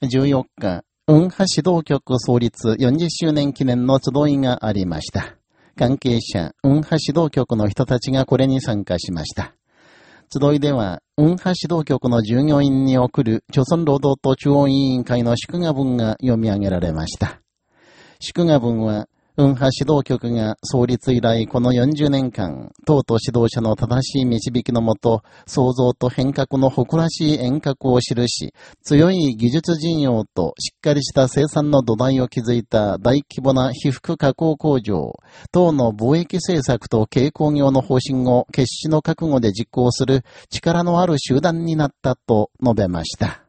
14日、運波指導局創立40周年記念の集いがありました。関係者、運波指導局の人たちがこれに参加しました。集いでは、運波指導局の従業員に送る、朝鮮労働党中央委員会の祝賀文が読み上げられました。祝賀文は、運波指導局が創立以来この40年間、党と指導者の正しい導きのもと、創造と変革の誇らしい遠隔を記し、強い技術陣容としっかりした生産の土台を築いた大規模な被服加工工場、党の貿易政策と軽工業の方針を決死の覚悟で実行する力のある集団になったと述べました。